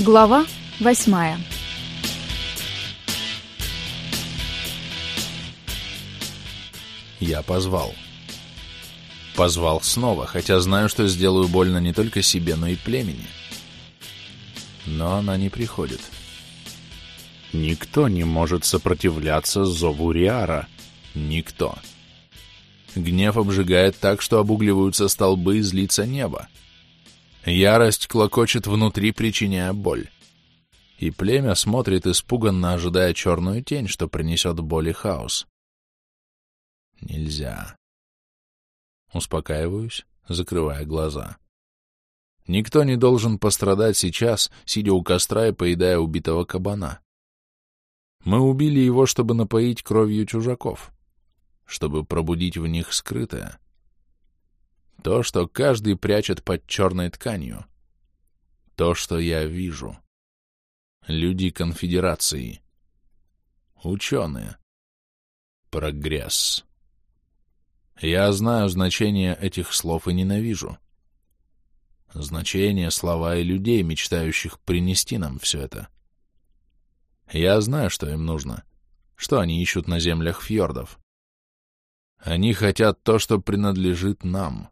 Глава восьмая Я позвал. Позвал снова, хотя знаю, что сделаю больно не только себе, но и племени. Но она не приходит. Никто не может сопротивляться зову Риара. Никто. Гнев обжигает так, что обугливаются столбы и злится небо. Ярость клокочет внутри, причиняя боль. И племя смотрит испуганно, ожидая черную тень, что принесет боль и хаос. Нельзя. Успокаиваюсь, закрывая глаза. Никто не должен пострадать сейчас, сидя у костра и поедая убитого кабана. Мы убили его, чтобы напоить кровью чужаков, чтобы пробудить в них скрытое. То, что каждый прячет под черной тканью. То, что я вижу. Люди конфедерации. Ученые. Прогресс. Я знаю значение этих слов и ненавижу. Значение, слова и людей, мечтающих принести нам все это. Я знаю, что им нужно, что они ищут на землях фьордов. Они хотят то, что принадлежит нам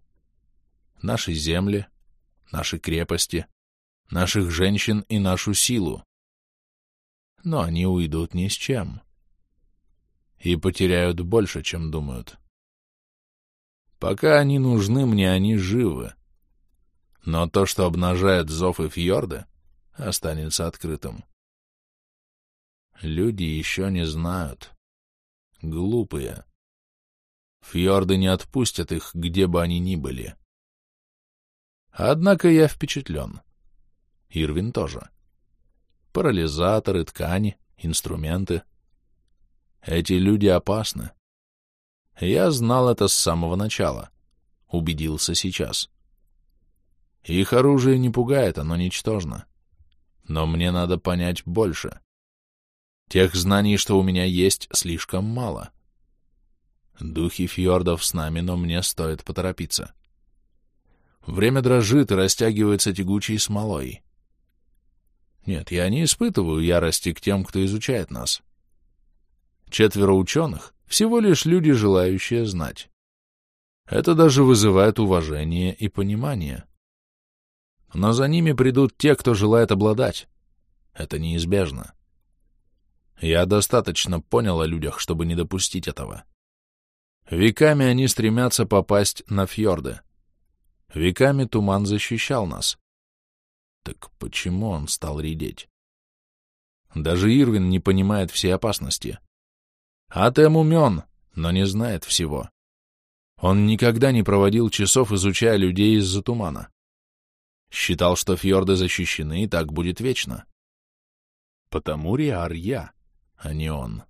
наши земли, наши крепости, наших женщин и нашу силу. Но они уйдут ни с чем. И потеряют больше, чем думают. Пока они нужны мне, они живы. Но то, что обнажает зов и фьорды, останется открытым. Люди еще не знают. Глупые. Фьорды не отпустят их, где бы они ни были. Однако я впечатлен. Ирвин тоже. Парализаторы, ткани, инструменты. Эти люди опасны. Я знал это с самого начала. Убедился сейчас. Их оружие не пугает, оно ничтожно. Но мне надо понять больше. Тех знаний, что у меня есть, слишком мало. Духи фьордов с нами, но мне стоит поторопиться. Время дрожит и растягивается тягучей смолой. Нет, я не испытываю ярости к тем, кто изучает нас. Четверо ученых — всего лишь люди, желающие знать. Это даже вызывает уважение и понимание. Но за ними придут те, кто желает обладать. Это неизбежно. Я достаточно понял о людях, чтобы не допустить этого. Веками они стремятся попасть на фьорды. Веками туман защищал нас. Так почему он стал редеть? Даже Ирвин не понимает всей опасности. Атем умен, но не знает всего. Он никогда не проводил часов, изучая людей из-за тумана. Считал, что фьорды защищены, и так будет вечно. Потому Риар я, а не он.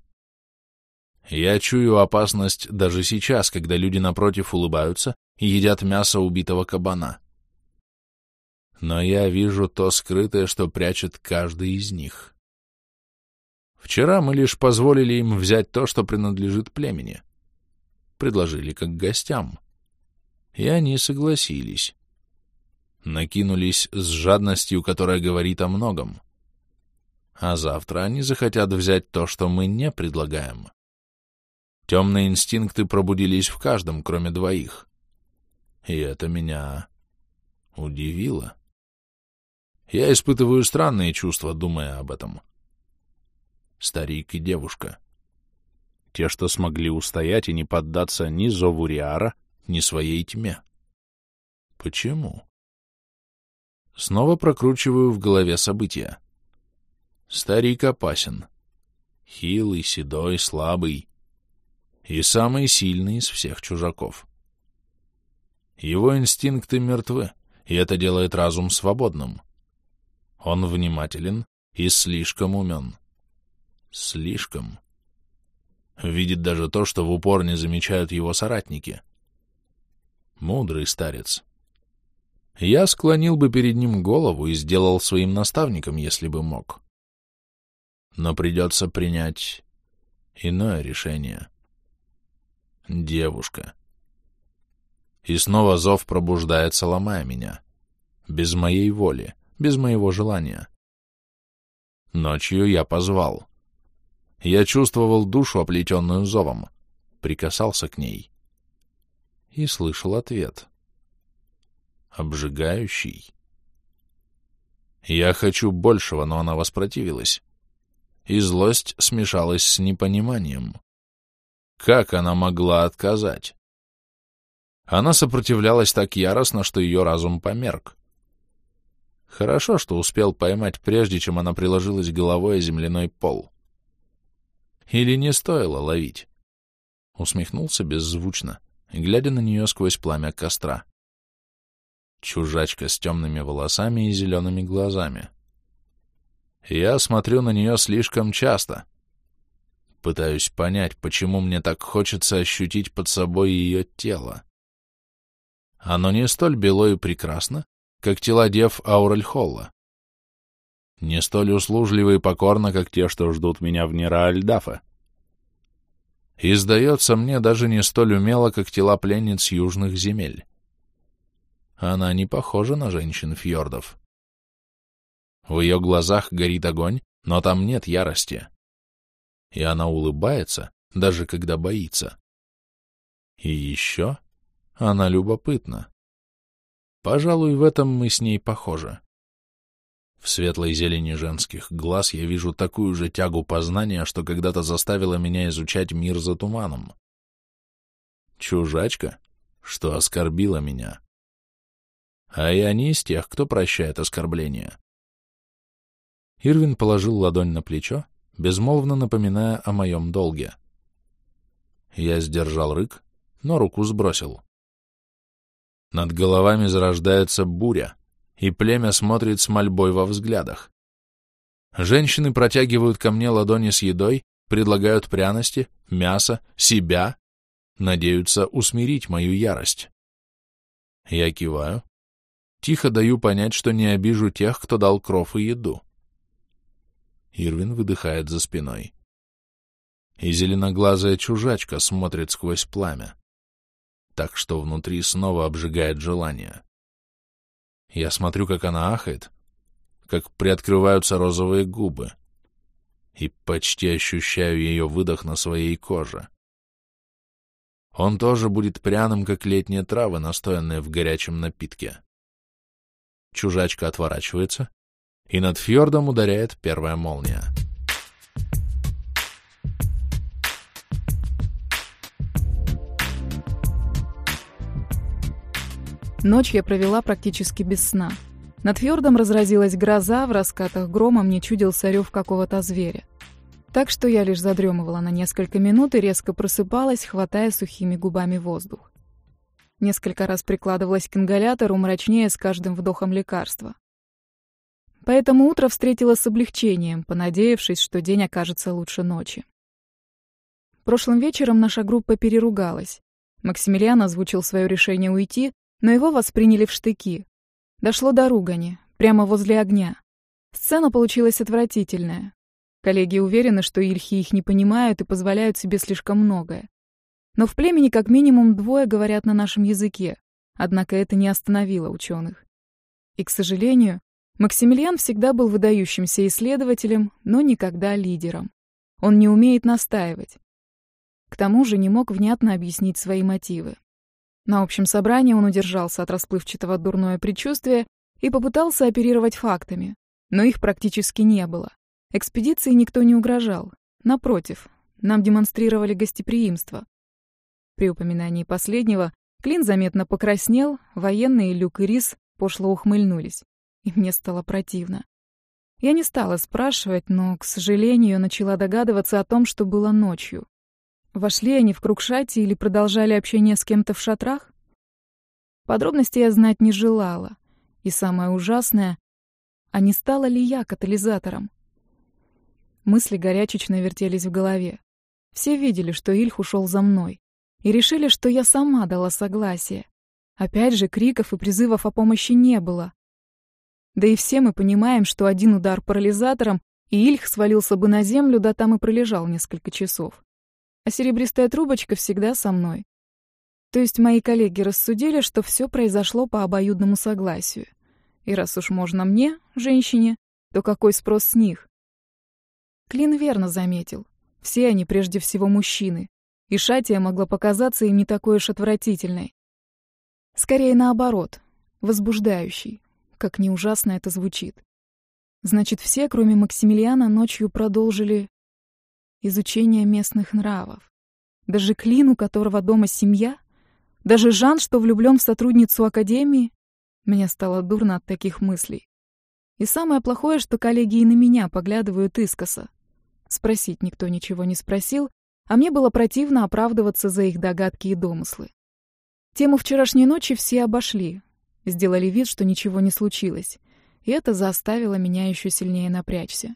Я чую опасность даже сейчас, когда люди напротив улыбаются и едят мясо убитого кабана. Но я вижу то скрытое, что прячет каждый из них. Вчера мы лишь позволили им взять то, что принадлежит племени. Предложили как гостям. И они согласились. Накинулись с жадностью, которая говорит о многом. А завтра они захотят взять то, что мы не предлагаем. Темные инстинкты пробудились в каждом, кроме двоих. И это меня удивило. Я испытываю странные чувства, думая об этом. Старик и девушка. Те, что смогли устоять и не поддаться ни зову Риара, ни своей тьме. Почему? Снова прокручиваю в голове события. Старик опасен. Хилый, седой, слабый. И самый сильный из всех чужаков. Его инстинкты мертвы, и это делает разум свободным. Он внимателен и слишком умен. Слишком. Видит даже то, что в упор не замечают его соратники. Мудрый старец. Я склонил бы перед ним голову и сделал своим наставником, если бы мог. Но придется принять иное решение. Девушка. И снова зов пробуждается, ломая меня. Без моей воли, без моего желания. Ночью я позвал. Я чувствовал душу, оплетенную зовом, прикасался к ней и слышал ответ. Обжигающий. Я хочу большего, но она воспротивилась. И злость смешалась с непониманием. Как она могла отказать? Она сопротивлялась так яростно, что ее разум померк. Хорошо, что успел поймать, прежде чем она приложилась головой о земляной пол. Или не стоило ловить? Усмехнулся беззвучно, глядя на нее сквозь пламя костра. Чужачка с темными волосами и зелеными глазами. Я смотрю на нее слишком часто. Пытаюсь понять, почему мне так хочется ощутить под собой ее тело. Оно не столь бело и прекрасно, как тела дев Аурельхолла. Не столь услужливы и покорно, как те, что ждут меня в Нера-Альдафа. И, сдается мне, даже не столь умело, как тела пленниц южных земель. Она не похожа на женщин фьордов. В ее глазах горит огонь, но там нет ярости. И она улыбается, даже когда боится. И еще она любопытна. Пожалуй, в этом мы с ней похожи. В светлой зелени женских глаз я вижу такую же тягу познания, что когда-то заставила меня изучать мир за туманом. Чужачка, что оскорбила меня. А я не из тех, кто прощает оскорбления. Ирвин положил ладонь на плечо, безмолвно напоминая о моем долге. Я сдержал рык, но руку сбросил. Над головами зарождается буря, и племя смотрит с мольбой во взглядах. Женщины протягивают ко мне ладони с едой, предлагают пряности, мясо, себя, надеются усмирить мою ярость. Я киваю, тихо даю понять, что не обижу тех, кто дал кров и еду. Ирвин выдыхает за спиной. И зеленоглазая чужачка смотрит сквозь пламя так что внутри снова обжигает желание. Я смотрю, как она ахает, как приоткрываются розовые губы, и почти ощущаю ее выдох на своей коже. Он тоже будет пряным, как летние травы, настоянные в горячем напитке. Чужачка отворачивается, и над фьордом ударяет первая молния. Ночь я провела практически без сна. Над фьордом разразилась гроза, в раскатах грома мне чудился рев какого-то зверя. Так что я лишь задремывала на несколько минут и резко просыпалась, хватая сухими губами воздух. Несколько раз прикладывалась к ингалятору, мрачнее с каждым вдохом лекарства. Поэтому утро встретила с облегчением, понадеявшись, что день окажется лучше ночи. Прошлым вечером наша группа переругалась. Максимилиан озвучил свое решение уйти, но его восприняли в штыки. Дошло до ругани, прямо возле огня. Сцена получилась отвратительная. Коллеги уверены, что ильхи их не понимают и позволяют себе слишком многое. Но в племени как минимум двое говорят на нашем языке, однако это не остановило ученых. И, к сожалению, Максимилиан всегда был выдающимся исследователем, но никогда лидером. Он не умеет настаивать. К тому же не мог внятно объяснить свои мотивы. На общем собрании он удержался от расплывчатого дурное предчувствия и попытался оперировать фактами, но их практически не было. Экспедиции никто не угрожал. Напротив, нам демонстрировали гостеприимство. При упоминании последнего Клин заметно покраснел, военные Люк и Рис пошло ухмыльнулись, и мне стало противно. Я не стала спрашивать, но, к сожалению, начала догадываться о том, что было ночью. Вошли они в круг шати или продолжали общение с кем-то в шатрах? Подробностей я знать не желала. И самое ужасное, а не стала ли я катализатором? Мысли горячечно вертелись в голове. Все видели, что Ильх ушел за мной, и решили, что я сама дала согласие. Опять же, криков и призывов о помощи не было. Да и все мы понимаем, что один удар парализатором, и Ильх свалился бы на землю, да там и пролежал несколько часов а серебристая трубочка всегда со мной. То есть мои коллеги рассудили, что все произошло по обоюдному согласию. И раз уж можно мне, женщине, то какой спрос с них? Клин верно заметил. Все они прежде всего мужчины, и Шатия могла показаться им не такой уж отвратительной. Скорее наоборот, возбуждающей, как не ужасно это звучит. Значит, все, кроме Максимилиана, ночью продолжили изучение местных нравов. Даже Клин, у которого дома семья, даже Жан, что влюблен в сотрудницу Академии, мне стало дурно от таких мыслей. И самое плохое, что коллеги и на меня поглядывают искоса. Спросить никто ничего не спросил, а мне было противно оправдываться за их догадки и домыслы. Тему вчерашней ночи все обошли, сделали вид, что ничего не случилось, и это заставило меня еще сильнее напрячься.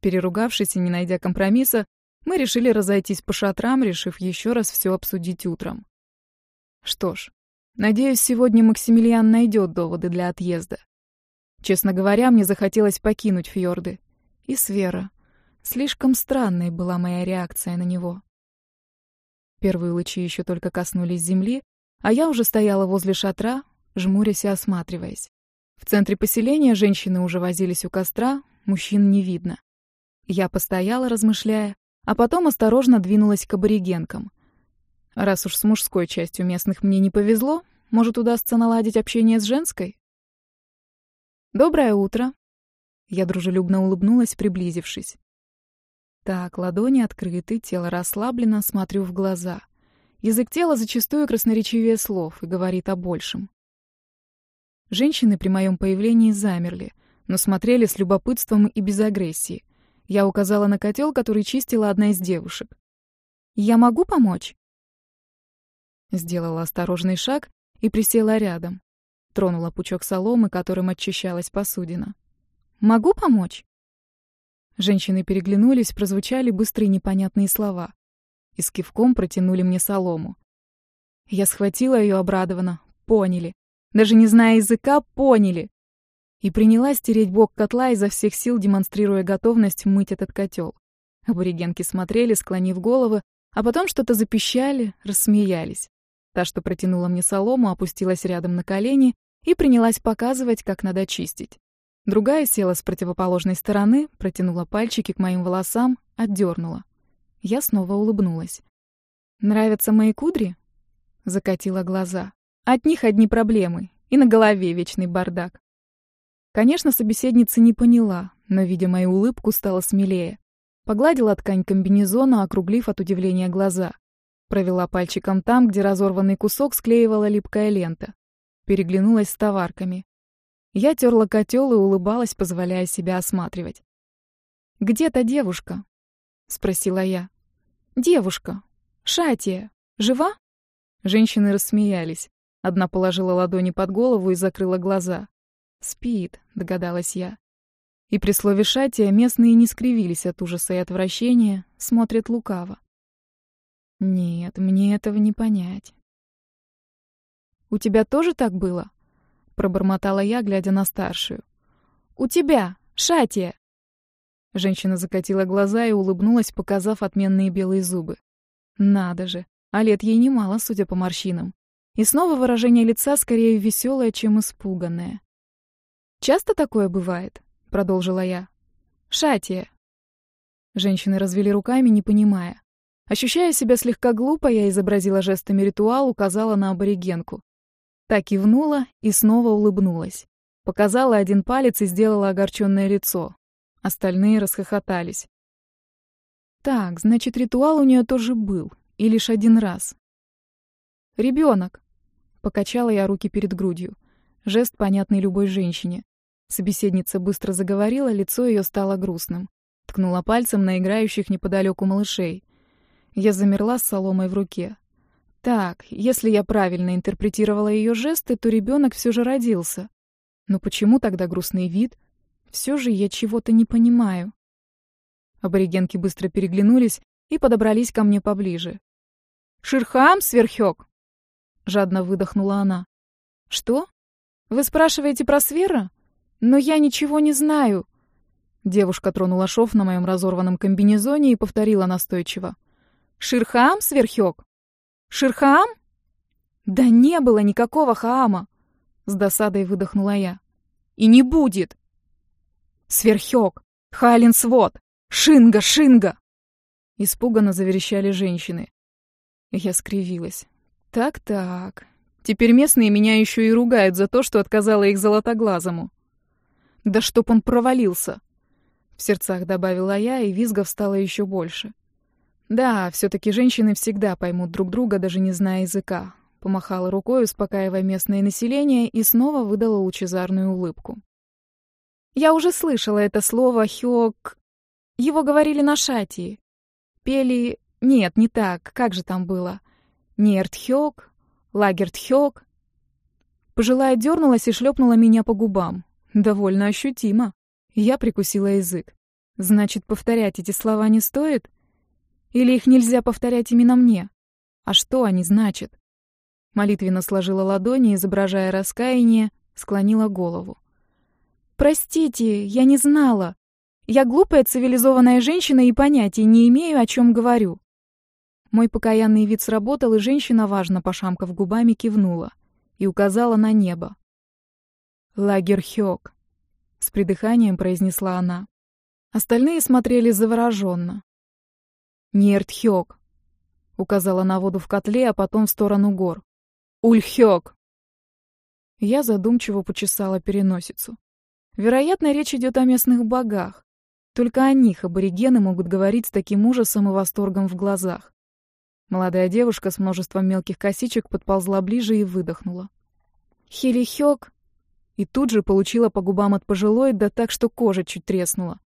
Переругавшись и не найдя компромисса, мы решили разойтись по шатрам, решив еще раз все обсудить утром. Что ж, надеюсь, сегодня Максимилиан найдет доводы для отъезда. Честно говоря, мне захотелось покинуть фьорды. И Свера. Слишком странной была моя реакция на него. Первые лучи еще только коснулись земли, а я уже стояла возле шатра, жмурясь и осматриваясь. В центре поселения женщины уже возились у костра, мужчин не видно. Я постояла, размышляя, а потом осторожно двинулась к аборигенкам. Раз уж с мужской частью местных мне не повезло, может, удастся наладить общение с женской? «Доброе утро!» Я дружелюбно улыбнулась, приблизившись. Так, ладони открыты, тело расслаблено, смотрю в глаза. Язык тела зачастую красноречивее слов и говорит о большем. Женщины при моем появлении замерли, но смотрели с любопытством и без агрессии. Я указала на котел, который чистила одна из девушек. «Я могу помочь?» Сделала осторожный шаг и присела рядом. Тронула пучок соломы, которым очищалась посудина. «Могу помочь?» Женщины переглянулись, прозвучали быстрые непонятные слова. И с кивком протянули мне солому. Я схватила ее обрадованно. Поняли. Даже не зная языка, поняли. И принялась тереть бок котла изо всех сил, демонстрируя готовность мыть этот котел. Аборигенки смотрели, склонив головы, а потом что-то запищали, рассмеялись. Та, что протянула мне солому, опустилась рядом на колени и принялась показывать, как надо чистить. Другая села с противоположной стороны, протянула пальчики к моим волосам, отдернула. Я снова улыбнулась. «Нравятся мои кудри?» Закатила глаза. «От них одни проблемы, и на голове вечный бардак». Конечно, собеседница не поняла, но, видя мою улыбку, стала смелее. Погладила ткань комбинезона, округлив от удивления глаза. Провела пальчиком там, где разорванный кусок склеивала липкая лента. Переглянулась с товарками. Я терла котел и улыбалась, позволяя себя осматривать. «Где та девушка?» — спросила я. «Девушка. Шатия. Жива?» Женщины рассмеялись. Одна положила ладони под голову и закрыла глаза. «Спит», — догадалась я. И при слове «шатия» местные не скривились от ужаса и отвращения, смотрят лукаво. Нет, мне этого не понять. «У тебя тоже так было?» — пробормотала я, глядя на старшую. «У тебя, Шатия!» Женщина закатила глаза и улыбнулась, показав отменные белые зубы. «Надо же, а лет ей немало, судя по морщинам. И снова выражение лица скорее веселое, чем испуганное. «Часто такое бывает?» — продолжила я. «Шатия!» Женщины развели руками, не понимая. Ощущая себя слегка глупо, я изобразила жестами ритуал, указала на аборигенку. Так кивнула и снова улыбнулась. Показала один палец и сделала огорченное лицо. Остальные расхохотались. Так, значит, ритуал у нее тоже был, и лишь один раз. Ребенок. Покачала я руки перед грудью. Жест, понятный любой женщине. Собеседница быстро заговорила, лицо ее стало грустным. Ткнула пальцем на играющих неподалеку малышей. Я замерла с соломой в руке. Так, если я правильно интерпретировала ее жесты, то ребенок все же родился. Но почему тогда грустный вид? Все же я чего-то не понимаю. Аборигенки быстро переглянулись и подобрались ко мне поближе. «Ширхам, сверхёк!» — жадно выдохнула она. «Что? Вы спрашиваете про Свера? Но я ничего не знаю!» Девушка тронула шов на моем разорванном комбинезоне и повторила настойчиво. Ширхам, сверхёк? Ширхам? Да не было никакого Хаама, с досадой выдохнула я. И не будет. Сверхёк, Халин свод, Шинга! Шинга!» Испуганно заверещали женщины. Я скривилась. «Так-так. Теперь местные меня еще и ругают за то, что отказала их золотоглазому. Да чтоб он провалился!» В сердцах добавила я, и визгов стало еще больше. Да, все-таки женщины всегда поймут друг друга, даже не зная языка. Помахала рукой, успокаивая местное население, и снова выдала лучезарную улыбку. Я уже слышала это слово «хёк». Его говорили на шатии. Пели... Нет, не так. Как же там было? Нертхёк, Лагертхёк. Пожилая дернулась и шлепнула меня по губам. Довольно ощутимо. Я прикусила язык. Значит, повторять эти слова не стоит? Или их нельзя повторять именно мне? А что они значат? Молитвенно сложила ладони, изображая раскаяние, склонила голову. «Простите, я не знала. Я глупая цивилизованная женщина и понятия не имею, о чем говорю». Мой покаянный вид сработал, и женщина, важно пошамкав губами, кивнула и указала на небо. «Лагерхёк», — с придыханием произнесла она. Остальные смотрели завороженно. «Нертхёк», — указала на воду в котле, а потом в сторону гор. «Ульхёк». Я задумчиво почесала переносицу. Вероятно, речь идет о местных богах. Только о них аборигены могут говорить с таким ужасом и восторгом в глазах. Молодая девушка с множеством мелких косичек подползла ближе и выдохнула. «Хелихёк!» И тут же получила по губам от пожилой, да так, что кожа чуть треснула.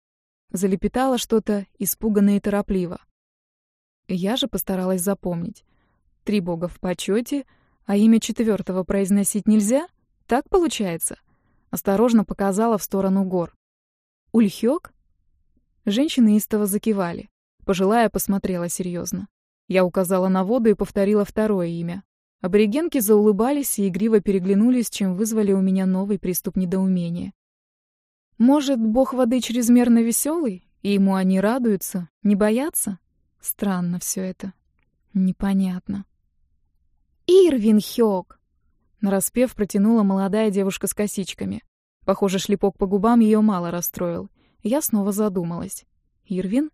Залепетала что-то испуганно и торопливо. Я же постаралась запомнить. Три бога в почете, а имя четвертого произносить нельзя? Так получается? Осторожно показала в сторону гор. Ульхёк? Женщины истово закивали. Пожилая посмотрела серьезно. Я указала на воду и повторила второе имя. Аборигенки заулыбались и игриво переглянулись, чем вызвали у меня новый приступ недоумения. Может, бог воды чрезмерно веселый, и ему они радуются, не боятся? Странно все это. Непонятно. «Ирвин Хёк!» Нараспев протянула молодая девушка с косичками. Похоже, шлепок по губам ее мало расстроил. Я снова задумалась. «Ирвин?»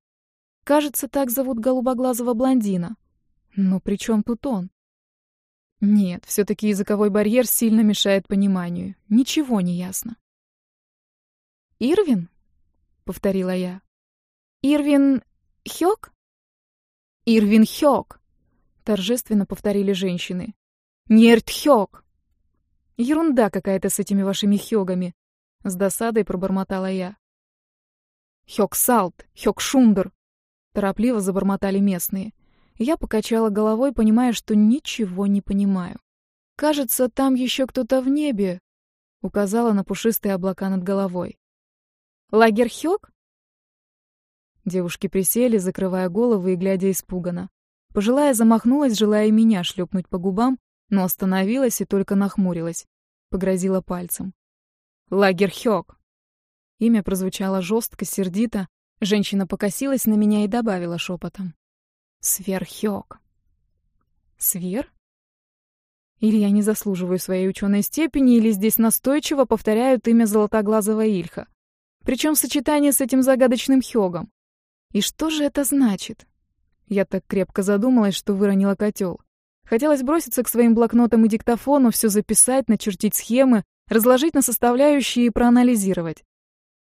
Кажется, так зовут голубоглазого блондина. Но при чем тут он? Нет, все-таки языковой барьер сильно мешает пониманию. Ничего не ясно. «Ирвин?» — повторила я. «Ирвин Хёк?» «Ирвин Хёк!» — торжественно повторили женщины. «Нерт Хёк!» «Ерунда какая-то с этими вашими хёгами!» — с досадой пробормотала я. «Хёк Салт! Хёк Шундер!» — торопливо забормотали местные. Я покачала головой, понимая, что ничего не понимаю. «Кажется, там еще кто-то в небе», — указала на пушистые облака над головой. «Лагерь Хёк?» Девушки присели, закрывая головы и глядя испуганно. Пожилая замахнулась, желая меня шлепнуть по губам, но остановилась и только нахмурилась. Погрозила пальцем. «Лагерь Хёк!» Имя прозвучало жестко, сердито. Женщина покосилась на меня и добавила шепотом. «Сверхёк». «Свер?» Или я не заслуживаю своей ученой степени, или здесь настойчиво повторяют имя золотоглазого Ильха. Причем в сочетании с этим загадочным Хёгом. И что же это значит? Я так крепко задумалась, что выронила котел. Хотелось броситься к своим блокнотам и диктофону, все записать, начертить схемы, разложить на составляющие и проанализировать.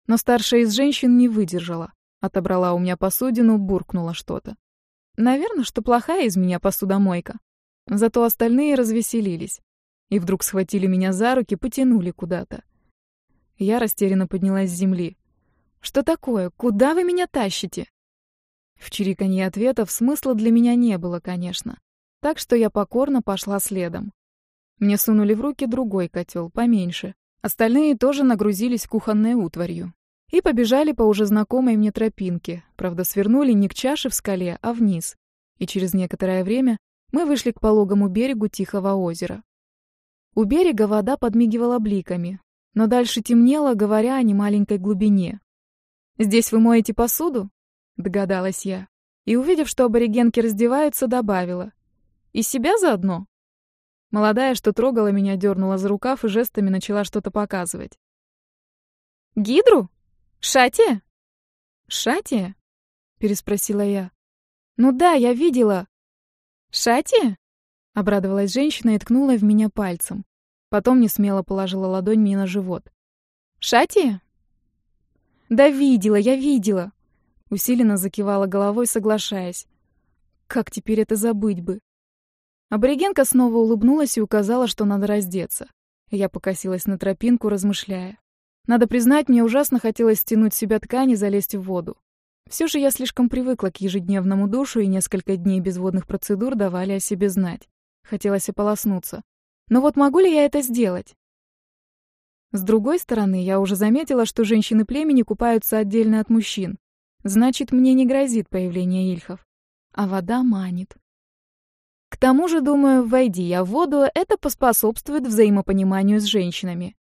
Но старшая из женщин не выдержала. Отобрала у меня посудину, буркнула что-то. Наверное, что плохая из меня посудомойка. Зато остальные развеселились. И вдруг схватили меня за руки, потянули куда-то. Я растерянно поднялась с земли. «Что такое? Куда вы меня тащите?» В чириканье ответов смысла для меня не было, конечно. Так что я покорно пошла следом. Мне сунули в руки другой котел, поменьше. Остальные тоже нагрузились кухонной утварью. И побежали по уже знакомой мне тропинке. Правда, свернули не к чаше в скале, а вниз. И через некоторое время мы вышли к пологому берегу Тихого озера. У берега вода подмигивала бликами, но дальше темнело, говоря о немаленькой глубине. «Здесь вы моете посуду?» — догадалась я. И, увидев, что аборигенки раздеваются, добавила. «И себя заодно?» Молодая, что трогала меня, дернула за рукав и жестами начала что-то показывать. «Гидру? Шатия?» «Шатия?» — переспросила я. «Ну да, я видела». «Шати?» — обрадовалась женщина и ткнула в меня пальцем. Потом не смело положила ладонь мне на живот. «Шати?» «Да видела, я видела!» Усиленно закивала головой, соглашаясь. «Как теперь это забыть бы?» Аборигенка снова улыбнулась и указала, что надо раздеться. Я покосилась на тропинку, размышляя. Надо признать, мне ужасно хотелось стянуть с себя ткань и залезть в воду. Все же я слишком привыкла к ежедневному душу, и несколько дней безводных процедур давали о себе знать. Хотелось ополоснуться. Но вот могу ли я это сделать? С другой стороны, я уже заметила, что женщины племени купаются отдельно от мужчин. Значит, мне не грозит появление ильхов. А вода манит. К тому же, думаю, войди я в воду, это поспособствует взаимопониманию с женщинами.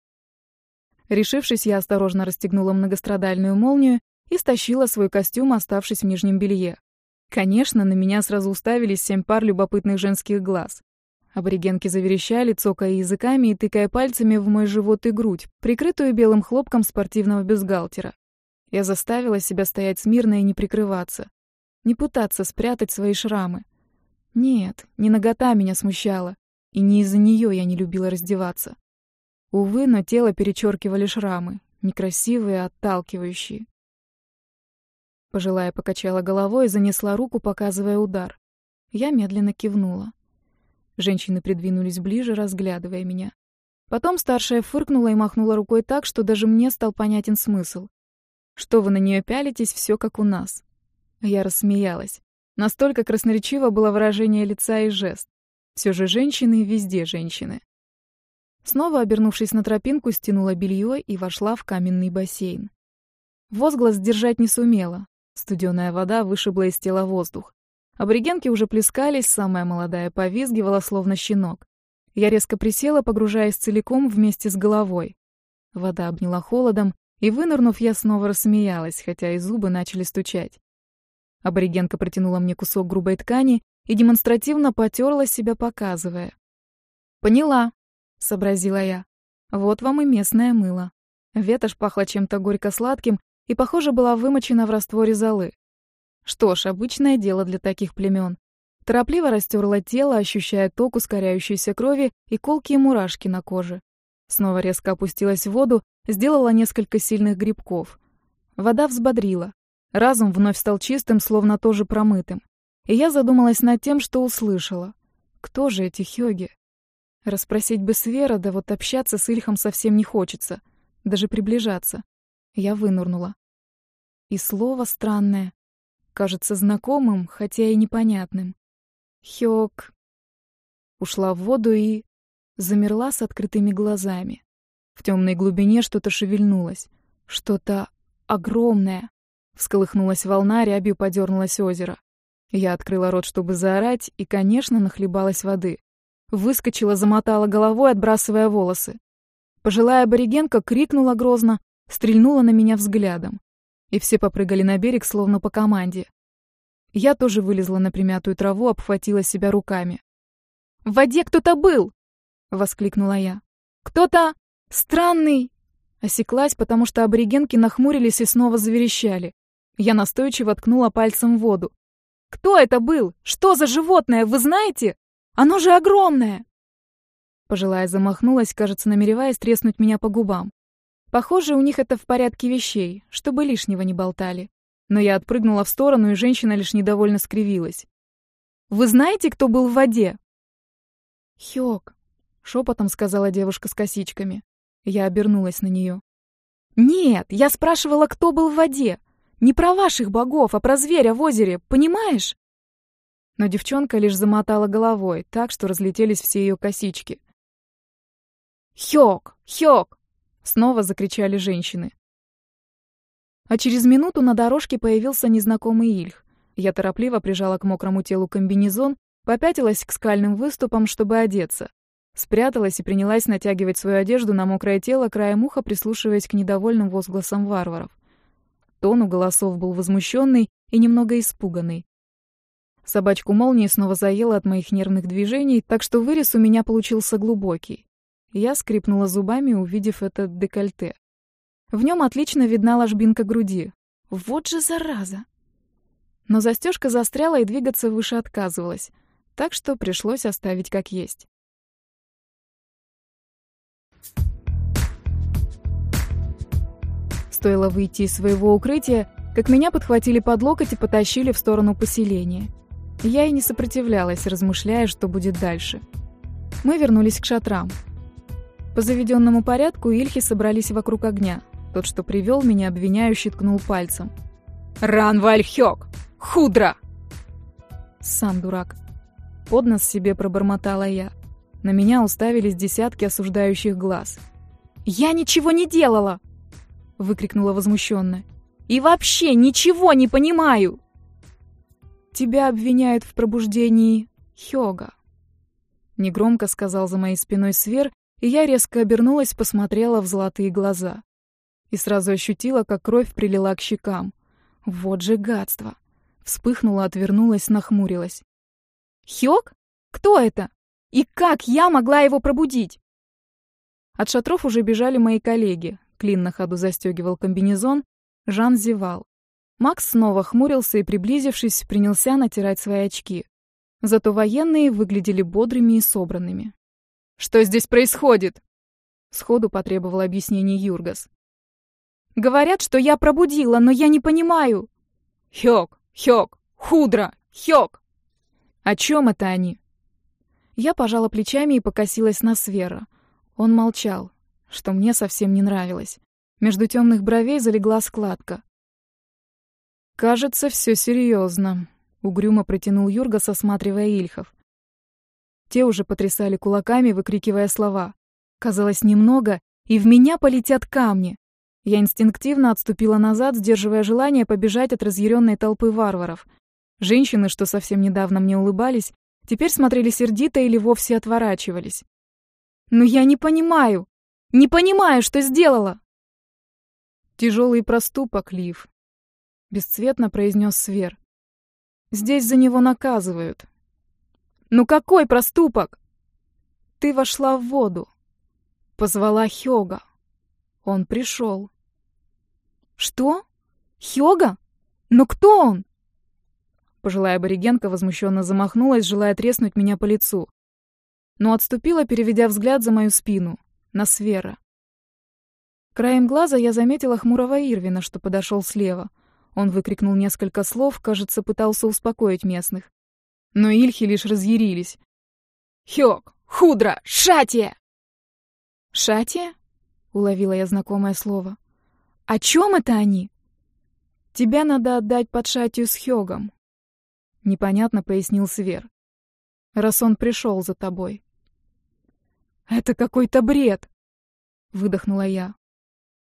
Решившись, я осторожно расстегнула многострадальную молнию и стащила свой костюм, оставшись в нижнем белье. Конечно, на меня сразу уставились семь пар любопытных женских глаз. Аборигенки заверещали, цокая языками и тыкая пальцами в мой живот и грудь, прикрытую белым хлопком спортивного бюстгальтера. Я заставила себя стоять смирно и не прикрываться. Не пытаться спрятать свои шрамы. Нет, не нагота меня смущала, и не из-за нее я не любила раздеваться. Увы, но тело перечеркивали шрамы, некрасивые, отталкивающие. Пожилая покачала головой и занесла руку, показывая удар. Я медленно кивнула. Женщины придвинулись ближе, разглядывая меня. Потом старшая фыркнула и махнула рукой так, что даже мне стал понятен смысл. «Что вы на нее пялитесь, все как у нас». Я рассмеялась. Настолько красноречиво было выражение лица и жест. Все же женщины везде женщины. Снова обернувшись на тропинку, стянула белье и вошла в каменный бассейн. Возглас держать не сумела. Студеная вода вышибла из тела воздух. Аборигенки уже плескались, самая молодая повизгивала, словно щенок. Я резко присела, погружаясь целиком вместе с головой. Вода обняла холодом, и, вынырнув, я снова рассмеялась, хотя и зубы начали стучать. Аборигенка протянула мне кусок грубой ткани и демонстративно потерла себя, показывая. «Поняла», — сообразила я. «Вот вам и местное мыло». Ветошь пахла чем-то горько-сладким и, похоже, была вымочена в растворе золы. Что ж, обычное дело для таких племен. Торопливо растерла тело, ощущая ток ускоряющейся крови и колкие мурашки на коже. Снова резко опустилась в воду, сделала несколько сильных грибков. Вода взбодрила. Разум вновь стал чистым, словно тоже промытым. И я задумалась над тем, что услышала. Кто же эти хёги? Расспросить бы Свера, да вот общаться с Ильхом совсем не хочется. Даже приближаться. Я вынурнула. И слово странное кажется знакомым, хотя и непонятным. Хёк ушла в воду и замерла с открытыми глазами. В темной глубине что-то шевельнулось, что-то огромное. Всколыхнулась волна, рябью подернулось озеро. Я открыла рот, чтобы заорать, и, конечно, нахлебалась воды. Выскочила, замотала головой, отбрасывая волосы. Пожилая аборигенка крикнула грозно, стрельнула на меня взглядом и все попрыгали на берег, словно по команде. Я тоже вылезла на примятую траву, обхватила себя руками. «В воде кто-то был!» — воскликнула я. «Кто-то странный!» Осеклась, потому что аборигенки нахмурились и снова заверещали. Я настойчиво ткнула пальцем в воду. «Кто это был? Что за животное, вы знаете? Оно же огромное!» Пожилая замахнулась, кажется, намереваясь треснуть меня по губам. Похоже, у них это в порядке вещей, чтобы лишнего не болтали. Но я отпрыгнула в сторону, и женщина лишь недовольно скривилась. «Вы знаете, кто был в воде?» «Хёк», — шепотом сказала девушка с косичками. Я обернулась на нее. «Нет, я спрашивала, кто был в воде. Не про ваших богов, а про зверя в озере, понимаешь?» Но девчонка лишь замотала головой, так что разлетелись все ее косички. «Хёк! Хёк! Снова закричали женщины. А через минуту на дорожке появился незнакомый Ильх. Я торопливо прижала к мокрому телу комбинезон, попятилась к скальным выступам, чтобы одеться. Спряталась и принялась натягивать свою одежду на мокрое тело, краем уха прислушиваясь к недовольным возгласам варваров. Тон у голосов был возмущенный и немного испуганный. Собачку молнии снова заела от моих нервных движений, так что вырез у меня получился глубокий. Я скрипнула зубами, увидев это декольте. В нем отлично видна ложбинка груди. Вот же зараза! Но застежка застряла и двигаться выше отказывалась, так что пришлось оставить как есть. Стоило выйти из своего укрытия, как меня подхватили под локоть и потащили в сторону поселения. Я и не сопротивлялась, размышляя, что будет дальше. Мы вернулись к шатрам. По заведенному порядку Ильхи собрались вокруг огня. Тот, что привел меня, обвиняющий ткнул пальцем. «Ран Вальхёк! Худра!» Сам дурак. Под нос себе пробормотала я. На меня уставились десятки осуждающих глаз. «Я ничего не делала!» — выкрикнула возмущенно. «И вообще ничего не понимаю!» «Тебя обвиняют в пробуждении Хёга», — негромко сказал за моей спиной Свер, и я резко обернулась, посмотрела в золотые глаза. И сразу ощутила, как кровь прилила к щекам. Вот же гадство! Вспыхнула, отвернулась, нахмурилась. «Хёг? Кто это? И как я могла его пробудить?» От шатров уже бежали мои коллеги, Клин на ходу застегивал комбинезон, Жан зевал. Макс снова хмурился и, приблизившись, принялся натирать свои очки. Зато военные выглядели бодрыми и собранными. «Что здесь происходит?» Сходу потребовал объяснений Юргас. «Говорят, что я пробудила, но я не понимаю». «Хёк, Хёк, Худра, Хёк!» «О чем это они?» Я пожала плечами и покосилась на Свера. Он молчал, что мне совсем не нравилось. Между темных бровей залегла складка. «Кажется, все серьезно», — угрюмо протянул Юргас, осматривая Ильхов. Те уже потрясали кулаками, выкрикивая слова. Казалось, немного, и в меня полетят камни. Я инстинктивно отступила назад, сдерживая желание побежать от разъяренной толпы варваров. Женщины, что совсем недавно мне улыбались, теперь смотрели сердито или вовсе отворачивались. «Но я не понимаю!» Не понимаю, что сделала!» «Тяжелый проступок, Лив», — бесцветно произнес Свер. «Здесь за него наказывают». «Ну какой проступок?» «Ты вошла в воду. Позвала Хёга. Он пришел». «Что? Хёга? Но кто он?» Пожилая аборигенка возмущенно замахнулась, желая треснуть меня по лицу. Но отступила, переведя взгляд за мою спину на Свера. Краем глаза я заметила хмурого Ирвина, что подошел слева. Он выкрикнул несколько слов, кажется, пытался успокоить местных. Но Ильхи лишь разъярились. «Хёк! Худра! Шатия!» «Шатия?» — уловила я знакомое слово. «О чем это они?» «Тебя надо отдать под Шатию с Хёгом», — непонятно пояснил Свер. «Раз он пришел за тобой». «Это какой-то бред!» — выдохнула я.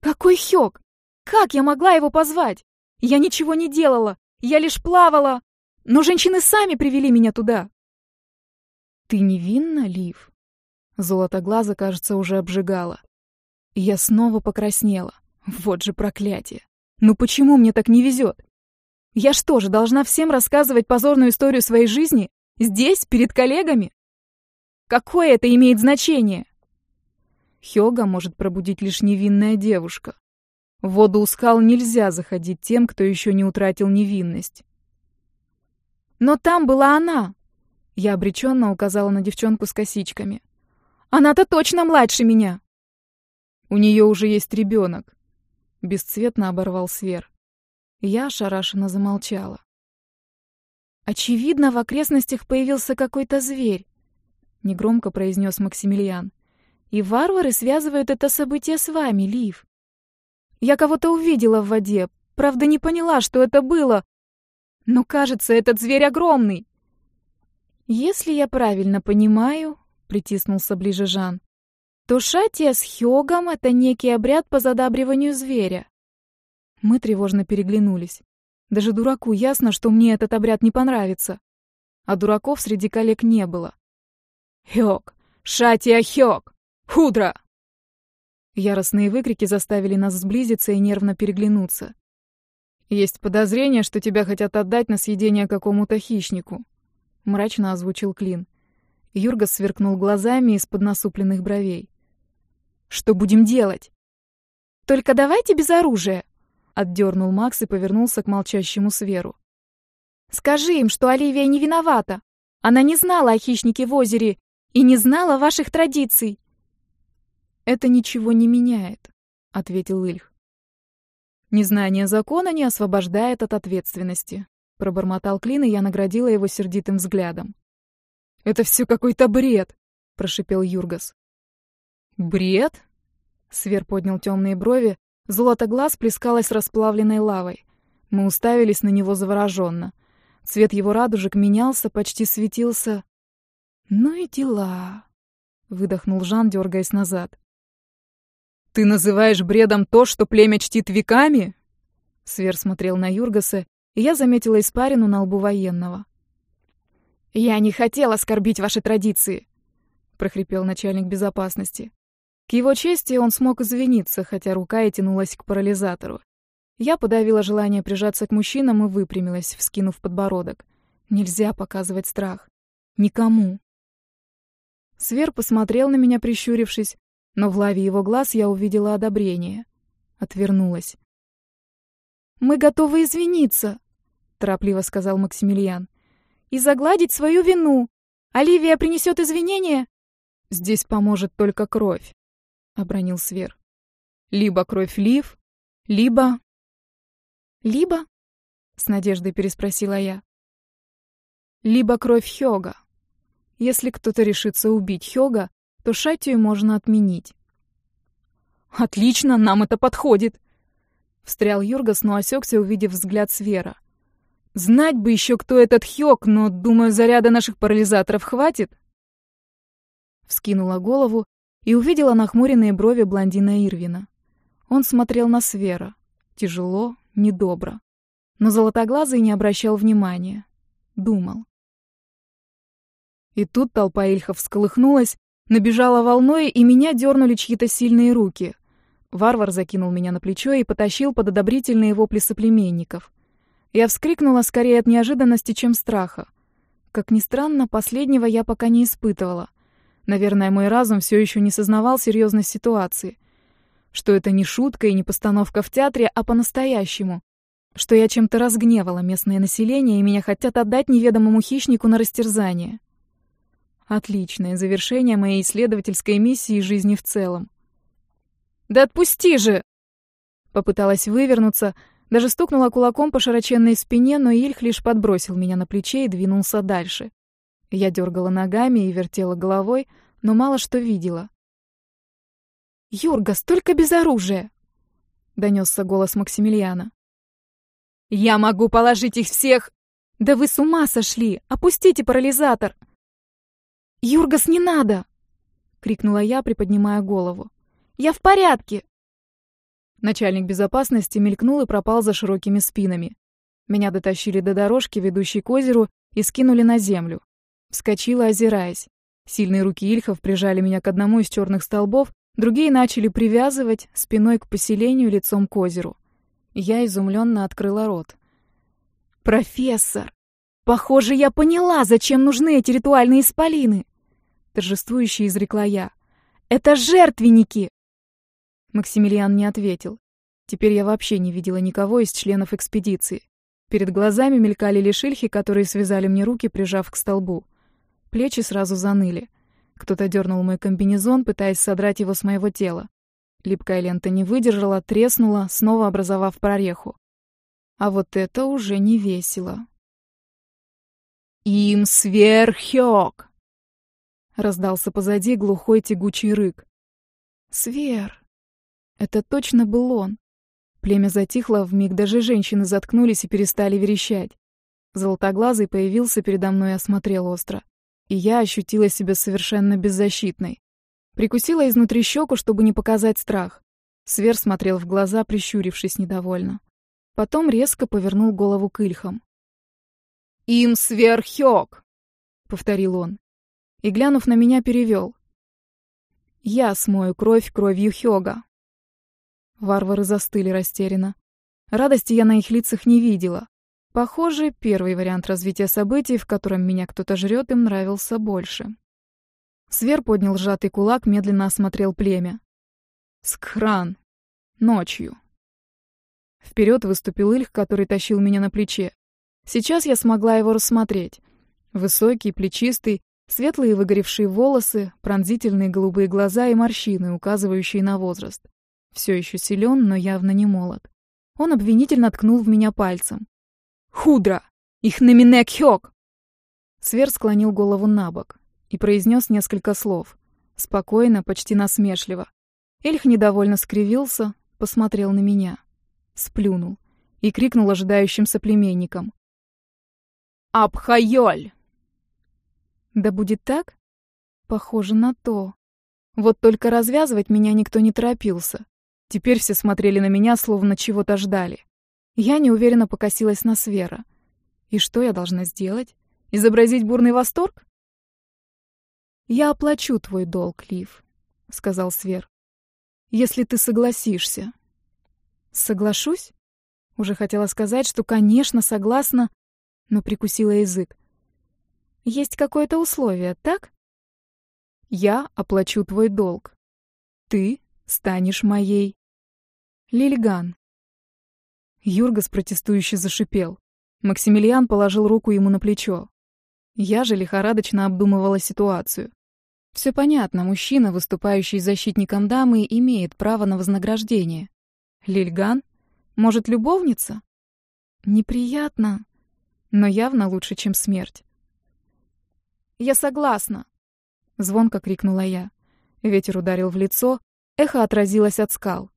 «Какой Хёк? Как я могла его позвать? Я ничего не делала, я лишь плавала, но женщины сами привели меня туда». «Ты невинна, Лив?» Золотоглаза, кажется, уже обжигала. Я снова покраснела. Вот же проклятие. Ну почему мне так не везет? Я что же, должна всем рассказывать позорную историю своей жизни? Здесь, перед коллегами? Какое это имеет значение? Хёга может пробудить лишь невинная девушка. В воду у скал нельзя заходить тем, кто еще не утратил невинность. Но там была она. Я обреченно указала на девчонку с косичками. Она-то точно младше меня. У нее уже есть ребенок. Бесцветно оборвал Свер. Я ошарашенно замолчала. Очевидно, в окрестностях появился какой-то зверь. — негромко произнес Максимилиан. «И варвары связывают это событие с вами, Лив. Я кого-то увидела в воде, правда не поняла, что это было. Но, кажется, этот зверь огромный». «Если я правильно понимаю», — притиснулся ближе Жан, то шатия с Хёгом — это некий обряд по задабриванию зверя. Мы тревожно переглянулись. Даже дураку ясно, что мне этот обряд не понравится. А дураков среди коллег не было. Хёк! Шатия Хёк! Худра!» Яростные выкрики заставили нас сблизиться и нервно переглянуться. «Есть подозрение, что тебя хотят отдать на съедение какому-то хищнику», — мрачно озвучил Клин. Юргас сверкнул глазами из-под насупленных бровей. «Что будем делать?» «Только давайте без оружия», — отдернул Макс и повернулся к молчащему Сверу. Скажи им, что Оливия не виновата. Она не знала о хищнике в озере и не знала ваших традиций. Это ничего не меняет, ответил Ильх. Незнание закона не освобождает от ответственности, пробормотал Клин, и я наградила его сердитым взглядом. Это все какой-то бред, прошипел Юргас. Бред? Свер поднял темные брови, золото глаз плескалось расплавленной лавой. Мы уставились на него завороженно. Цвет его радужек менялся, почти светился. «Ну и дела», — выдохнул Жан, дергаясь назад. «Ты называешь бредом то, что племя чтит веками?» Свер смотрел на Юргаса, и я заметила испарину на лбу военного. «Я не хотел оскорбить ваши традиции», — прохрипел начальник безопасности. К его чести он смог извиниться, хотя рука и тянулась к парализатору. Я подавила желание прижаться к мужчинам и выпрямилась, вскинув подбородок. Нельзя показывать страх. Никому. Свер посмотрел на меня, прищурившись, но в лаве его глаз я увидела одобрение. Отвернулась. «Мы готовы извиниться», — торопливо сказал Максимилиан. «И загладить свою вину. Оливия принесет извинения?» «Здесь поможет только кровь», — обронил Свер. «Либо кровь Лив, либо...» Либо? С надеждой переспросила я. Либо кровь Хёга. Если кто-то решится убить Хёга, то шатию можно отменить. Отлично, нам это подходит. Встрял Юргас, но осекся, увидев взгляд Свера. Знать бы еще, кто этот Хёг, но, думаю, заряда наших парализаторов хватит. Вскинула голову и увидела нахмуренные брови блондина Ирвина. Он смотрел на Свера. Тяжело, недобро. Но Золотоглазый не обращал внимания. Думал. И тут толпа ильхов всколыхнулась, набежала волной, и меня дернули чьи-то сильные руки. Варвар закинул меня на плечо и потащил под одобрительные вопли соплеменников. Я вскрикнула скорее от неожиданности, чем страха. Как ни странно, последнего я пока не испытывала. Наверное, мой разум все еще не сознавал серьезность ситуации — что это не шутка и не постановка в театре, а по-настоящему. Что я чем-то разгневала местное население, и меня хотят отдать неведомому хищнику на растерзание. Отличное завершение моей исследовательской миссии и жизни в целом. «Да отпусти же!» Попыталась вывернуться, даже стукнула кулаком по широченной спине, но Ильх лишь подбросил меня на плече и двинулся дальше. Я дергала ногами и вертела головой, но мало что видела. «Юрга, столько без оружия!» — донесся голос Максимилиана. «Я могу положить их всех!» «Да вы с ума сошли! Опустите парализатор!» «Юргас, не надо!» — крикнула я, приподнимая голову. «Я в порядке!» Начальник безопасности мелькнул и пропал за широкими спинами. Меня дотащили до дорожки, ведущей к озеру, и скинули на землю. Вскочила, озираясь. Сильные руки Ильхов прижали меня к одному из черных столбов, Другие начали привязывать спиной к поселению, лицом к озеру. Я изумленно открыла рот. «Профессор! Похоже, я поняла, зачем нужны эти ритуальные исполины!» Торжествующе изрекла я. «Это жертвенники!» Максимилиан не ответил. Теперь я вообще не видела никого из членов экспедиции. Перед глазами мелькали лишь которые связали мне руки, прижав к столбу. Плечи сразу заныли. Кто-то дернул мой комбинезон, пытаясь содрать его с моего тела. Липкая лента не выдержала, треснула, снова образовав прореху. А вот это уже не весело. «Им сверхёк!» Раздался позади глухой тягучий рык. «Свер!» Это точно был он. Племя затихло, вмиг даже женщины заткнулись и перестали верещать. Золотоглазый появился передо мной и осмотрел остро и я ощутила себя совершенно беззащитной. Прикусила изнутри щеку, чтобы не показать страх. Свер смотрел в глаза, прищурившись недовольно. Потом резко повернул голову к Ильхам. «Им сверхёк!» — повторил он. И, глянув на меня, перевел. «Я смою кровь кровью Хёга». Варвары застыли растерянно. Радости я на их лицах не видела. Похоже, первый вариант развития событий, в котором меня кто-то жрет, им нравился больше. Свер поднял сжатый кулак, медленно осмотрел племя. Скхран. Ночью. Вперед выступил Ильх, который тащил меня на плече. Сейчас я смогла его рассмотреть. Высокий, плечистый, светлые выгоревшие волосы, пронзительные голубые глаза и морщины, указывающие на возраст. Все еще силен, но явно не молод. Он обвинительно ткнул в меня пальцем. «Худра! Их на мине кхёк!» Свер склонил голову на бок и произнес несколько слов. Спокойно, почти насмешливо. Эльх недовольно скривился, посмотрел на меня. Сплюнул и крикнул ожидающим соплеменникам. Абхайоль!» «Да будет так?» «Похоже на то. Вот только развязывать меня никто не торопился. Теперь все смотрели на меня, словно чего-то ждали. Я неуверенно покосилась на Свера. И что я должна сделать? Изобразить бурный восторг? «Я оплачу твой долг, Лив», — сказал Свер. «Если ты согласишься». «Соглашусь?» Уже хотела сказать, что, конечно, согласна, но прикусила язык. Есть какое-то условие, так? Я оплачу твой долг. Ты станешь моей. Лильган. Юргас протестующе зашипел. Максимилиан положил руку ему на плечо. Я же лихорадочно обдумывала ситуацию. Все понятно, мужчина, выступающий защитником дамы, имеет право на вознаграждение. Лильган? Может, любовница? Неприятно но явно лучше, чем смерть. «Я согласна!» — звонко крикнула я. Ветер ударил в лицо, эхо отразилось от скал.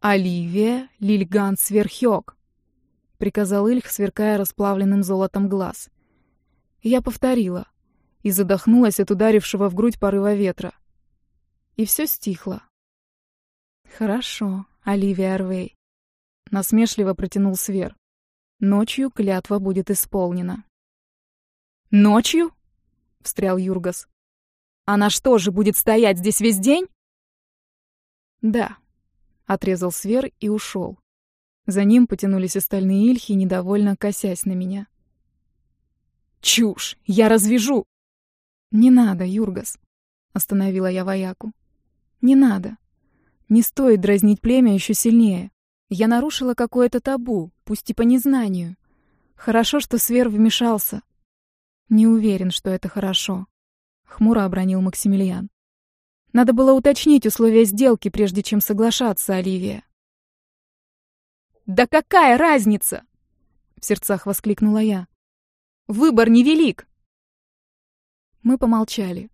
«Оливия Лильган Сверхёк!» — приказал Ильх, сверкая расплавленным золотом глаз. Я повторила и задохнулась от ударившего в грудь порыва ветра. И все стихло. «Хорошо, Оливия Арвей», — насмешливо протянул Свер. Ночью клятва будет исполнена. «Ночью?» — встрял Юргас. «Она что же, будет стоять здесь весь день?» «Да», — отрезал Свер и ушел. За ним потянулись остальные ильхи, недовольно косясь на меня. «Чушь! Я развяжу!» «Не надо, Юргас», — остановила я вояку. «Не надо. Не стоит дразнить племя еще сильнее. Я нарушила какое-то табу, пусть и по незнанию. Хорошо, что Свер вмешался. Не уверен, что это хорошо. Хмуро обронил Максимилиан. Надо было уточнить условия сделки, прежде чем соглашаться, Оливия. «Да какая разница?» — в сердцах воскликнула я. «Выбор невелик!» Мы помолчали.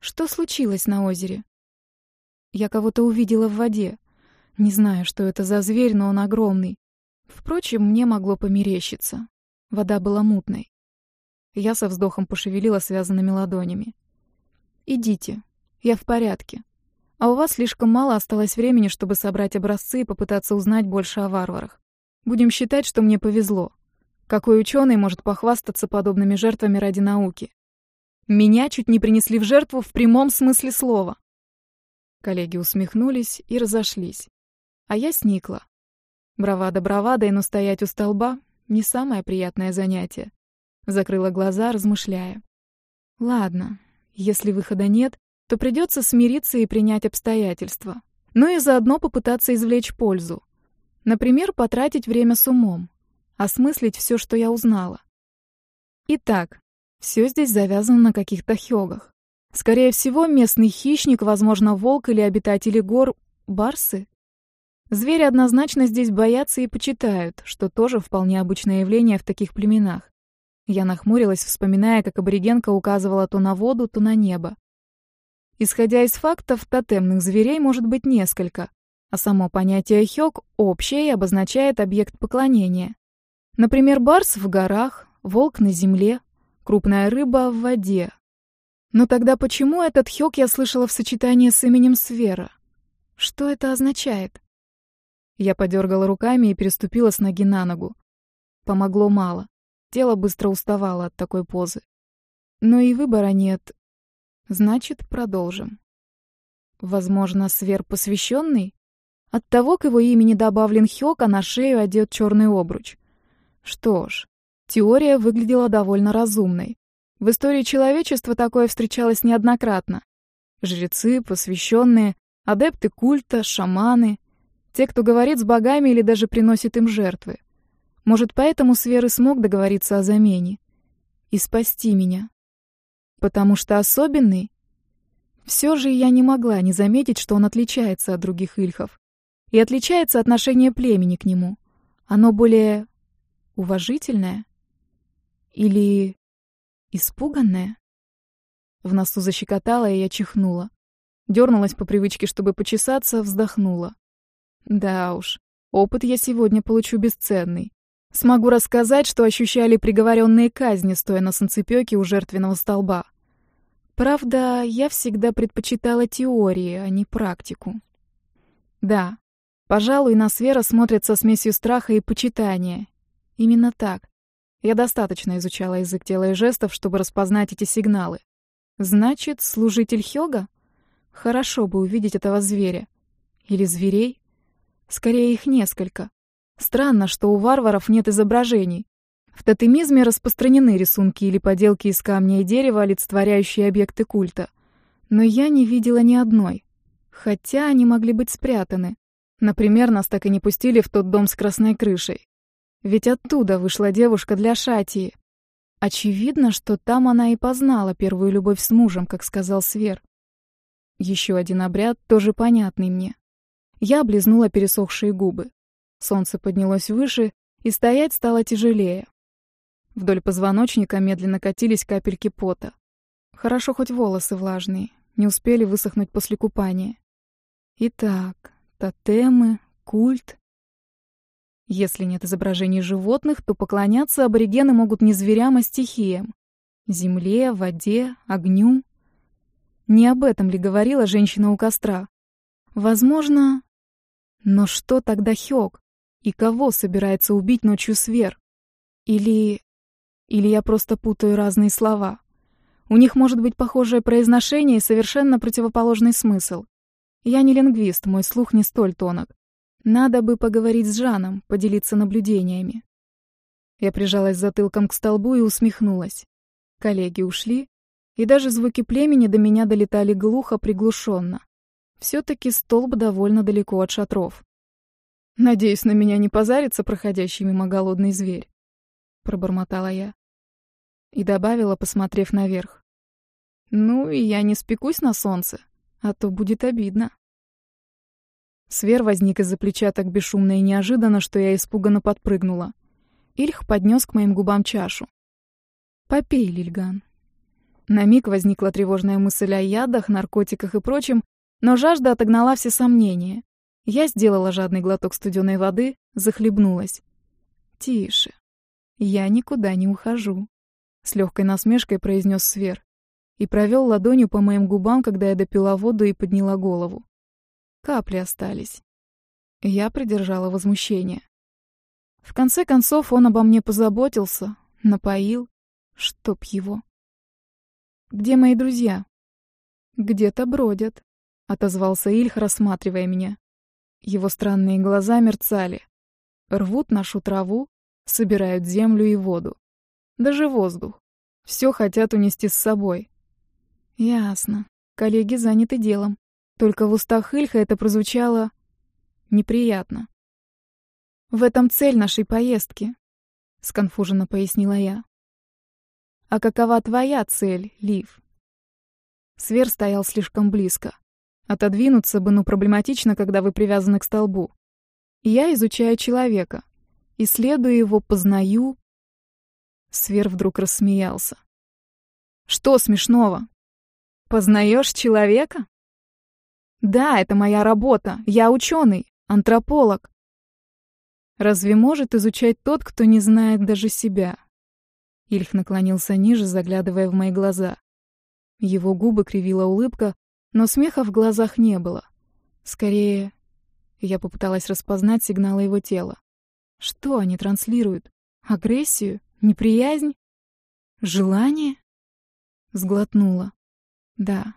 Что случилось на озере? Я кого-то увидела в воде. Не знаю, что это за зверь, но он огромный. Впрочем, мне могло померещиться. Вода была мутной. Я со вздохом пошевелила связанными ладонями. «Идите. Я в порядке. А у вас слишком мало осталось времени, чтобы собрать образцы и попытаться узнать больше о варварах. Будем считать, что мне повезло. Какой ученый может похвастаться подобными жертвами ради науки? Меня чуть не принесли в жертву в прямом смысле слова». Коллеги усмехнулись и разошлись. А я сникла. Бравада бравадой, но стоять у столба — не самое приятное занятие. Закрыла глаза, размышляя. Ладно, если выхода нет, то придется смириться и принять обстоятельства. Ну и заодно попытаться извлечь пользу. Например, потратить время с умом. Осмыслить все, что я узнала. Итак, все здесь завязано на каких-то хёгах. Скорее всего, местный хищник, возможно, волк или обитатели гор — барсы. Звери однозначно здесь боятся и почитают, что тоже вполне обычное явление в таких племенах. Я нахмурилась, вспоминая, как аборигенка указывала то на воду, то на небо. Исходя из фактов, тотемных зверей может быть несколько, а само понятие «хёк» общее и обозначает объект поклонения. Например, барс в горах, волк на земле, крупная рыба в воде. Но тогда почему этот хёк я слышала в сочетании с именем Свера? Что это означает? Я подергала руками и переступила с ноги на ногу. Помогло мало. Тело быстро уставало от такой позы. Но и выбора нет. Значит, продолжим. Возможно, свер посвященный? От того, к его имени добавлен Хёк, а на шею одет черный обруч. Что ж, теория выглядела довольно разумной. В истории человечества такое встречалось неоднократно. Жрецы, посвященные, адепты культа, шаманы — те, кто говорит с богами или даже приносит им жертвы. Может, поэтому Свер и смог договориться о замене и спасти меня. Потому что особенный? Все же я не могла не заметить, что он отличается от других ильхов. И отличается отношение племени к нему. Оно более уважительное? Или испуганное? В носу защекотало, и я чихнула. Дернулась по привычке, чтобы почесаться, вздохнула. Да уж, опыт я сегодня получу бесценный. Смогу рассказать, что ощущали приговоренные казни, стоя на санцепёке у жертвенного столба. Правда, я всегда предпочитала теории, а не практику. Да, пожалуй, на Свера смотрят со смесью страха и почитания. Именно так. Я достаточно изучала язык тела и жестов, чтобы распознать эти сигналы. Значит, служитель Хёга? Хорошо бы увидеть этого зверя. Или зверей? Скорее, их несколько. Странно, что у варваров нет изображений. В тотемизме распространены рисунки или поделки из камня и дерева, олицетворяющие объекты культа. Но я не видела ни одной. Хотя они могли быть спрятаны. Например, нас так и не пустили в тот дом с красной крышей. Ведь оттуда вышла девушка для Шатии. Очевидно, что там она и познала первую любовь с мужем, как сказал Свер. Еще один обряд, тоже понятный мне. Я облизнула пересохшие губы. Солнце поднялось выше, и стоять стало тяжелее. Вдоль позвоночника медленно катились капельки пота. Хорошо хоть волосы влажные, не успели высохнуть после купания. Итак, тотемы, культ. Если нет изображений животных, то поклоняться аборигены могут не зверям, а стихиям. Земле, воде, огню. Не об этом ли говорила женщина у костра? Возможно... Но что тогда Хёк? И кого собирается убить ночью Свер? Или... Или я просто путаю разные слова? У них может быть похожее произношение и совершенно противоположный смысл. Я не лингвист, мой слух не столь тонок. Надо бы поговорить с Жаном, поделиться наблюдениями. Я прижалась затылком к столбу и усмехнулась. Коллеги ушли, и даже звуки племени до меня долетали глухо, приглушенно. Все-таки столб довольно далеко от шатров. Надеюсь, на меня не позарится проходящий мимо голодный зверь. Пробормотала я. И добавила, посмотрев наверх. Ну, и я не спекусь на солнце, а то будет обидно. Свер возник из-за плеча так бесшумно и неожиданно, что я испуганно подпрыгнула. Ильх поднес к моим губам чашу. «Попей, Лильган». На миг возникла тревожная мысль о ядах, наркотиках и прочем, но жажда отогнала все сомнения. Я сделала жадный глоток студеной воды, захлебнулась. «Тише. Я никуда не ухожу», — с легкой насмешкой произнес Свер и провел ладонью по моим губам, когда я допила воду и подняла голову. Капли остались. Я придержала возмущение. В конце концов, он обо мне позаботился, напоил, чтоб его. «Где мои друзья?» «Где-то бродят», — отозвался Ильх, рассматривая меня. Его странные глаза мерцали. Рвут нашу траву, собирают землю и воду. Даже воздух. Все хотят унести с собой. Ясно. Коллеги заняты делом. Только в устах Ильха это прозвучало неприятно. В этом цель нашей поездки, сконфуженно пояснила я. А какова твоя цель, Лив? Свер стоял слишком близко. Отодвинуться бы, ну, проблематично, когда вы привязаны к столбу. Я изучаю человека. Исследую его, познаю. Свер вдруг рассмеялся. Что смешного? Познаешь человека? Да, это моя работа. Я ученый, антрополог. Разве может изучать тот, кто не знает даже себя? Ильх наклонился ниже, заглядывая в мои глаза. Его губы кривила улыбка, но смеха в глазах не было. Скорее, я попыталась распознать сигналы его тела. Что они транслируют? Агрессию? Неприязнь? Желание? Сглотнула. Да,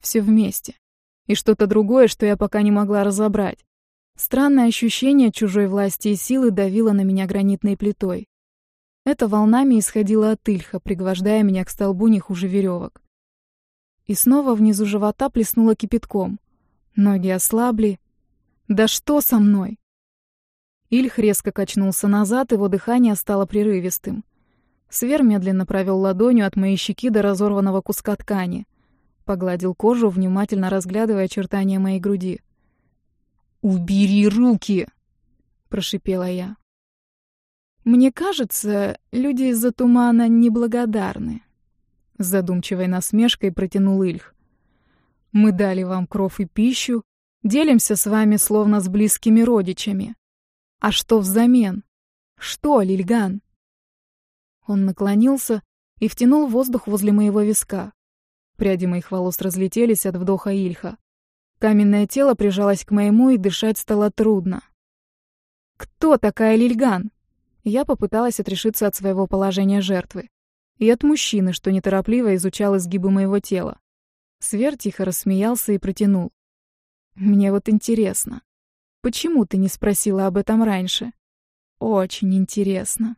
все вместе. И что-то другое, что я пока не могла разобрать. Странное ощущение чужой власти и силы давило на меня гранитной плитой. Это волнами исходило от Ильха, пригвождая меня к столбу не хуже веревок. И снова внизу живота плеснуло кипятком. Ноги ослабли. Да что со мной? Ильх резко качнулся назад, его дыхание стало прерывистым. Свер медленно провел ладонью от моей щеки до разорванного куска ткани. Погладил кожу, внимательно разглядывая очертания моей груди. «Убери руки!» — прошипела я. «Мне кажется, люди из-за тумана неблагодарны», — задумчивой насмешкой протянул Ильх. «Мы дали вам кров и пищу, делимся с вами словно с близкими родичами. А что взамен? Что, Лильган?» Он наклонился и втянул воздух возле моего виска. Пряди моих волос разлетелись от вдоха Ильха. Каменное тело прижалось к моему, и дышать стало трудно. «Кто такая Лильган?» Я попыталась отрешиться от своего положения жертвы. И от мужчины, что неторопливо изучал изгибы моего тела. Свер тихо рассмеялся и протянул. «Мне вот интересно, почему ты не спросила об этом раньше? Очень интересно».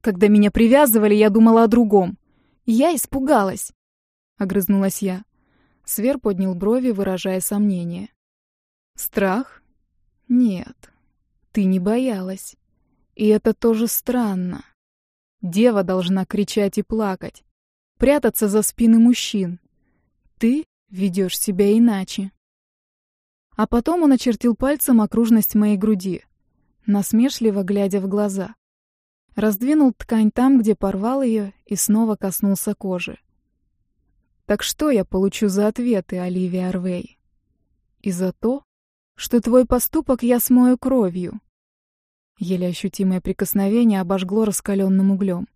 Когда меня привязывали, я думала о другом. Я испугалась. Огрызнулась я. Свер поднял брови, выражая сомнение. Страх? Нет. Ты не боялась. И это тоже странно. Дева должна кричать и плакать, прятаться за спины мужчин. Ты ведешь себя иначе. А потом он очертил пальцем окружность моей груди, насмешливо глядя в глаза. Раздвинул ткань там, где порвал ее, и снова коснулся кожи. Так что я получу за ответы, Оливия Арвей? И за то, что твой поступок я смою кровью. Еле ощутимое прикосновение обожгло раскаленным углем.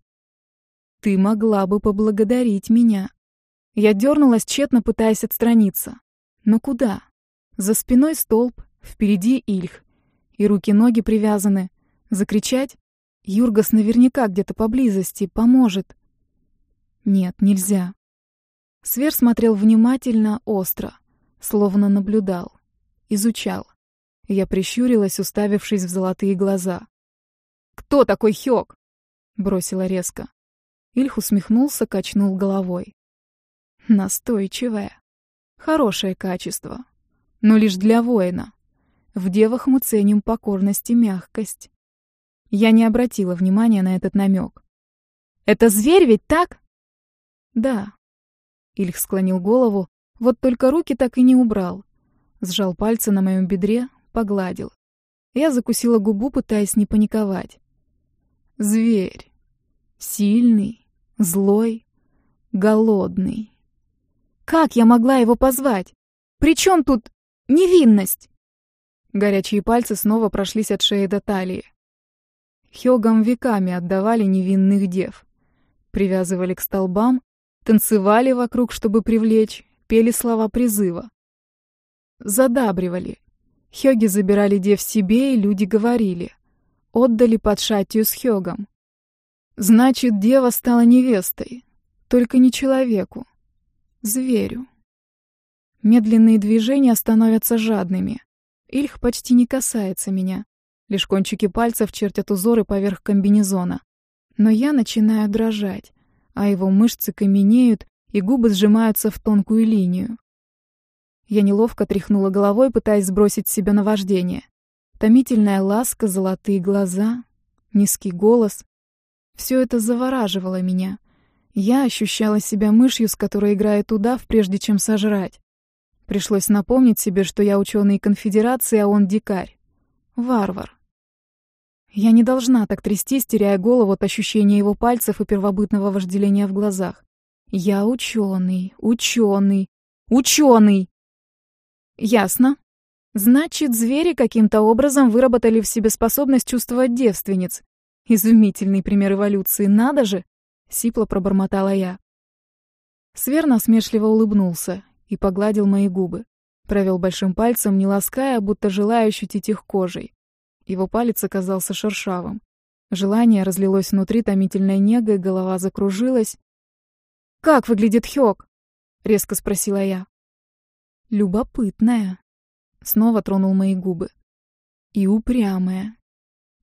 Ты могла бы поблагодарить меня. Я дернулась, тщетно пытаясь отстраниться. Но куда? За спиной столб, впереди Ильх. И руки-ноги привязаны. Закричать? Юргас наверняка где-то поблизости, поможет. Нет, нельзя. Свер смотрел внимательно, остро, словно наблюдал, изучал. Я прищурилась, уставившись в золотые глаза. «Кто такой Хёк?» — бросила резко. Ильх усмехнулся, качнул головой. «Настойчивая. Хорошее качество. Но лишь для воина. В девах мы ценим покорность и мягкость. Я не обратила внимания на этот намек. «Это зверь ведь так?» «Да». Ильх склонил голову, вот только руки так и не убрал. Сжал пальцы на моем бедре, погладил. Я закусила губу, пытаясь не паниковать. «Зверь. Сильный, злой, голодный. Как я могла его позвать? При чем тут невинность?» Горячие пальцы снова прошлись от шеи до талии. Хёгам веками отдавали невинных дев. Привязывали к столбам, танцевали вокруг, чтобы привлечь, пели слова призыва. Задабривали. Хёги забирали дев себе, и люди говорили. Отдали под шатью с Хёгом. Значит, дева стала невестой. Только не человеку. Зверю. Медленные движения становятся жадными. Ильх почти не касается меня. Лишь кончики пальцев чертят узоры поверх комбинезона. Но я начинаю дрожать, а его мышцы каменеют, и губы сжимаются в тонкую линию. Я неловко тряхнула головой, пытаясь сбросить с себя наваждение. Томительная ласка, золотые глаза, низкий голос. Все это завораживало меня. Я ощущала себя мышью, с которой играет удав, прежде чем сожрать. Пришлось напомнить себе, что я ученый конфедерации, а он дикарь. Варвар. Я не должна так трястись, теряя голову от ощущения его пальцев и первобытного вожделения в глазах. Я ученый, ученый, ученый. Ясно. Значит, звери каким-то образом выработали в себе способность чувствовать девственниц. Изумительный пример эволюции, надо же! Сипло пробормотала я. Свер насмешливо улыбнулся и погладил мои губы. Провел большим пальцем, не лаская, будто желая ощутить их кожей. Его палец оказался шершавым. Желание разлилось внутри томительной негой, голова закружилась. «Как выглядит Хёк?» — резко спросила я. «Любопытная». Снова тронул мои губы. «И упрямая.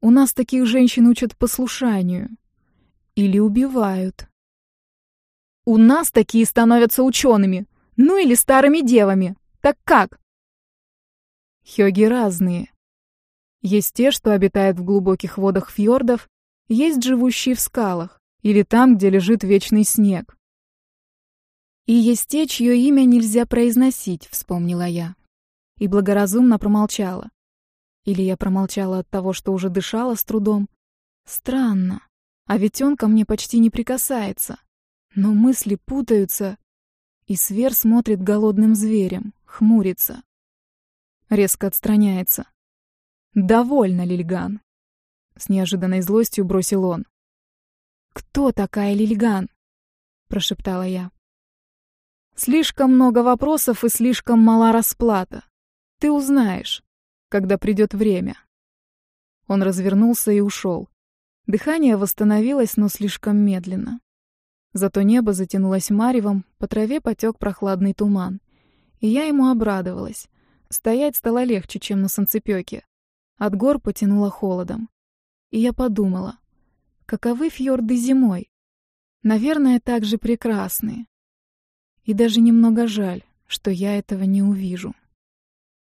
У нас таких женщин учат послушанию. Или убивают». «У нас такие становятся учеными, ну или старыми девами. Так как?» «Хёги разные. Есть те, что обитают в глубоких водах фьордов, есть живущие в скалах или там, где лежит вечный снег. И есть те, чье имя нельзя произносить, вспомнила я. И благоразумно промолчала. Или я промолчала от того, что уже дышала с трудом. Странно. А ведь он ко мне почти не прикасается. Но мысли путаются, и Свер смотрит голодным зверем, хмурится. Резко отстраняется. «Довольно, Лильган!» С неожиданной злостью бросил он. «Кто такая Лильган?» Прошептала я. «Слишком много вопросов и слишком мала расплата. Ты узнаешь, когда придет время». Он развернулся и ушел. Дыхание восстановилось, но слишком медленно. Зато небо затянулось маревом, по траве потек прохладный туман. И я ему обрадовалась. Стоять стало легче, чем на солнцепёке. От гор потянуло холодом. И я подумала, каковы фьорды зимой? Наверное, так же прекрасны. И даже немного жаль, что я этого не увижу.